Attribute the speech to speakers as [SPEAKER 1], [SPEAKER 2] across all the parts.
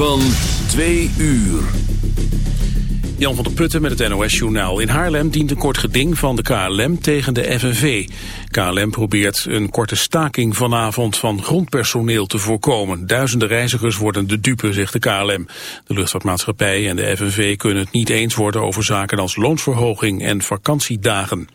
[SPEAKER 1] van 2 uur.
[SPEAKER 2] Jan van der Putten met het NOS-journaal. In Haarlem dient een kort geding van de KLM tegen de FNV. KLM probeert een korte staking vanavond van grondpersoneel te voorkomen. Duizenden reizigers worden de dupe, zegt de KLM. De luchtvaartmaatschappij en de FNV kunnen het niet eens worden over zaken als loonsverhoging en vakantiedagen.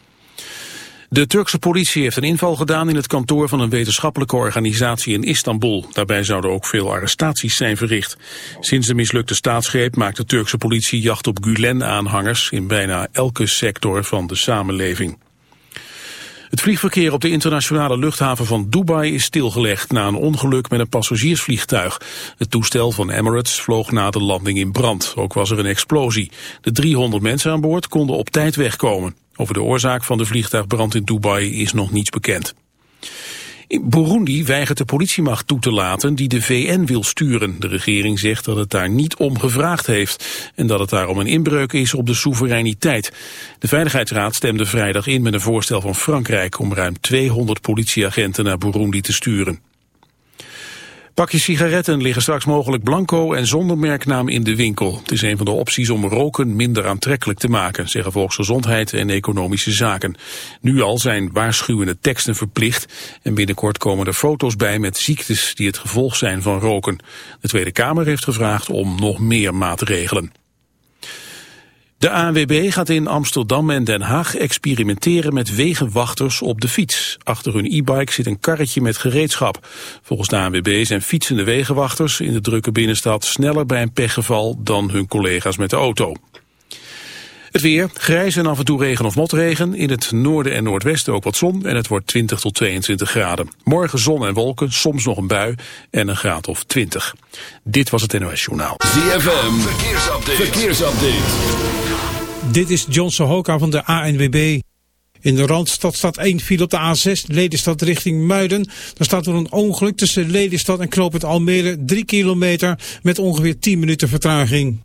[SPEAKER 2] De Turkse politie heeft een inval gedaan in het kantoor van een wetenschappelijke organisatie in Istanbul. Daarbij zouden ook veel arrestaties zijn verricht. Sinds de mislukte staatsgreep maakt de Turkse politie jacht op Gulen-aanhangers in bijna elke sector van de samenleving. Het vliegverkeer op de internationale luchthaven van Dubai is stilgelegd na een ongeluk met een passagiersvliegtuig. Het toestel van Emirates vloog na de landing in brand. Ook was er een explosie. De 300 mensen aan boord konden op tijd wegkomen. Over de oorzaak van de vliegtuigbrand in Dubai is nog niets bekend. In Burundi weigert de politiemacht toe te laten die de VN wil sturen. De regering zegt dat het daar niet om gevraagd heeft en dat het daarom een inbreuk is op de soevereiniteit. De Veiligheidsraad stemde vrijdag in met een voorstel van Frankrijk om ruim 200 politieagenten naar Burundi te sturen. Pakjes sigaretten liggen straks mogelijk blanco en zonder merknaam in de winkel. Het is een van de opties om roken minder aantrekkelijk te maken, zeggen Volksgezondheid en Economische Zaken. Nu al zijn waarschuwende teksten verplicht en binnenkort komen er foto's bij met ziektes die het gevolg zijn van roken. De Tweede Kamer heeft gevraagd om nog meer maatregelen. De ANWB gaat in Amsterdam en Den Haag experimenteren met wegenwachters op de fiets. Achter hun e-bike zit een karretje met gereedschap. Volgens de ANWB zijn fietsende wegenwachters in de drukke binnenstad sneller bij een pechgeval dan hun collega's met de auto. Het weer, grijs en af en toe regen of motregen. In het noorden en noordwesten ook wat zon en het wordt 20 tot 22 graden. Morgen zon en wolken, soms nog een bui en een graad of 20. Dit was het NOS Journaal.
[SPEAKER 1] ZFM, verkeersupdate. verkeersupdate.
[SPEAKER 3] Dit is John Sohoka van de ANWB. In de Randstad staat één file op de A6, Lelystad richting Muiden. Daar staat er een ongeluk tussen Lelystad en Knoop het Almere, 3 kilometer met ongeveer 10 minuten vertraging.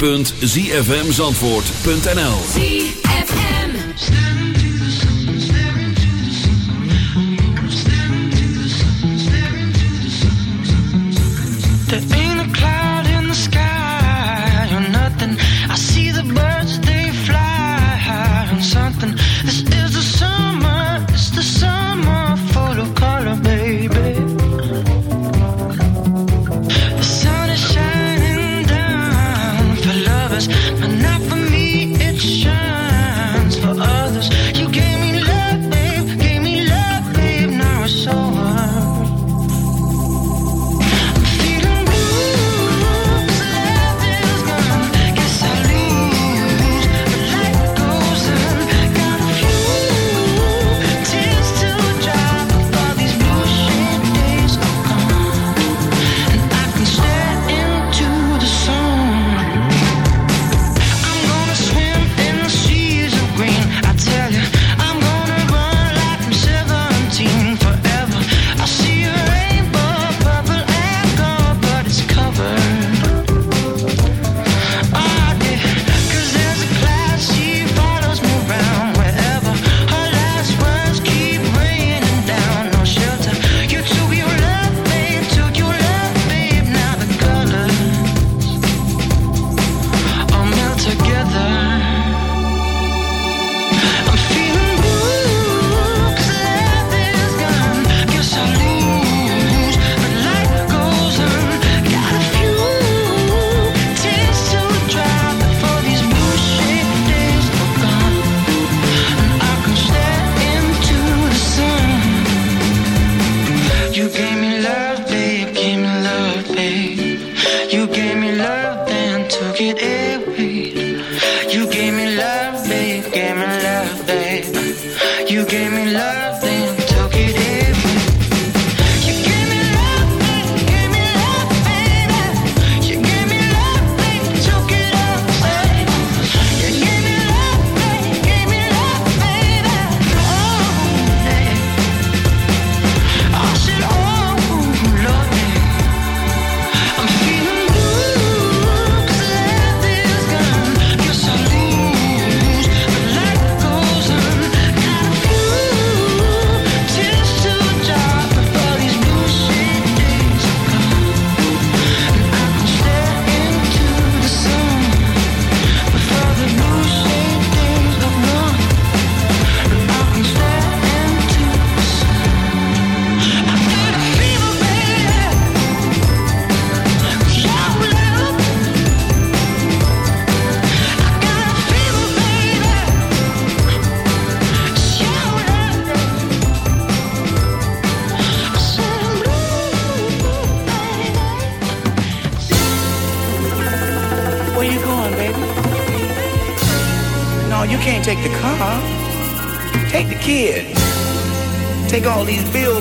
[SPEAKER 4] www.zfmzandvoort.nl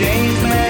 [SPEAKER 5] James. man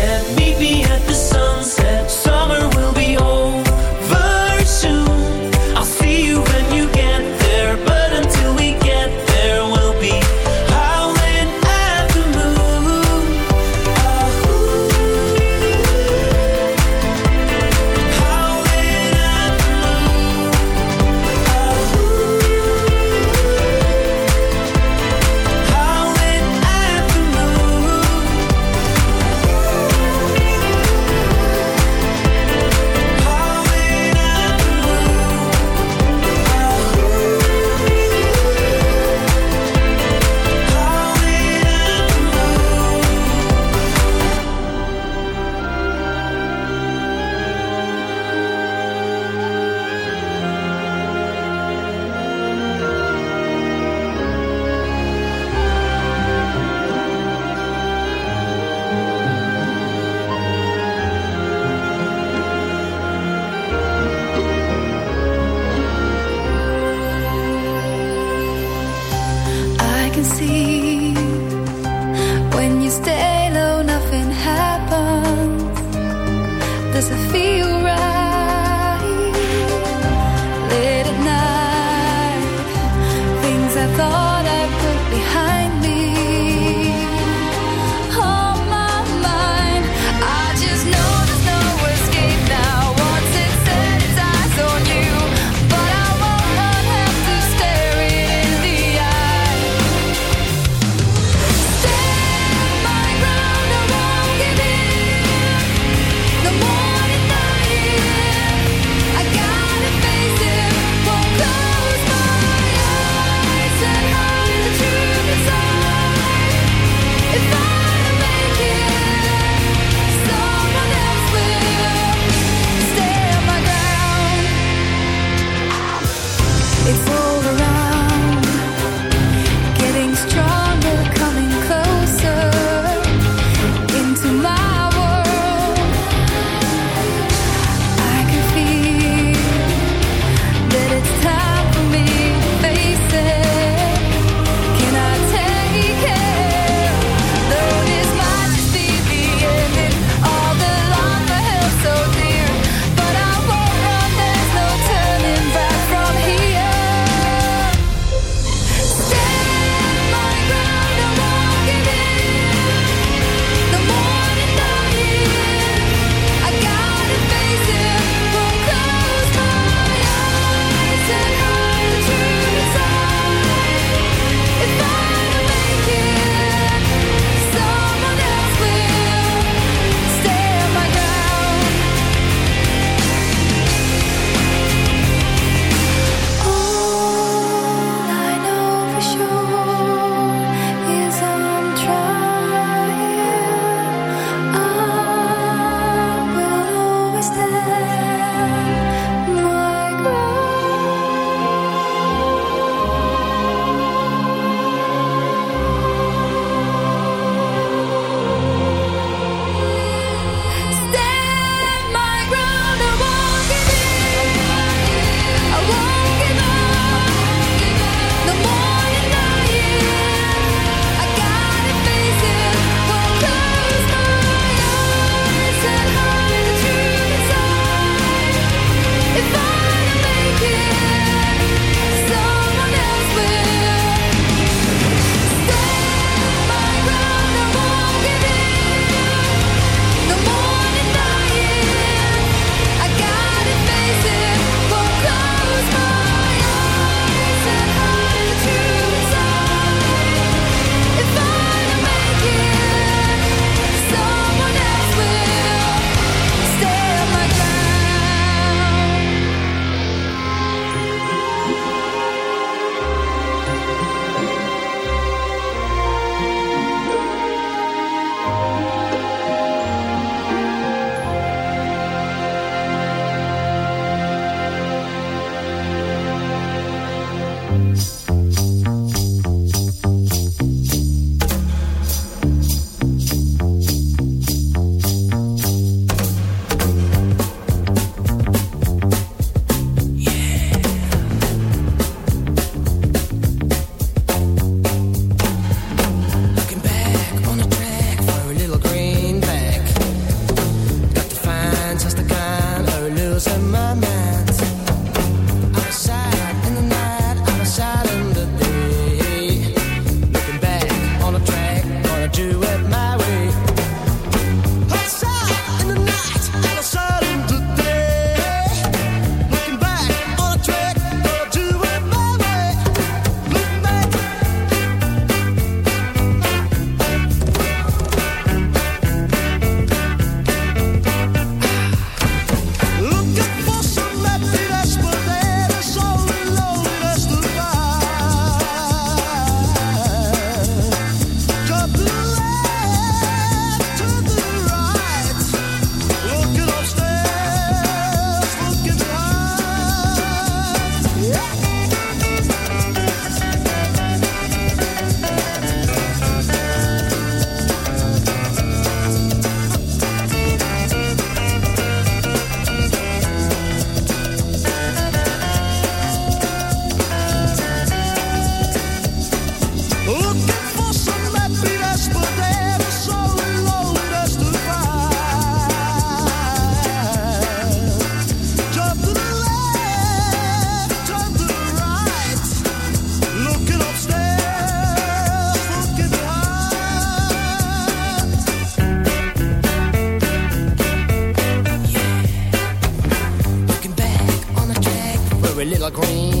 [SPEAKER 6] a little green.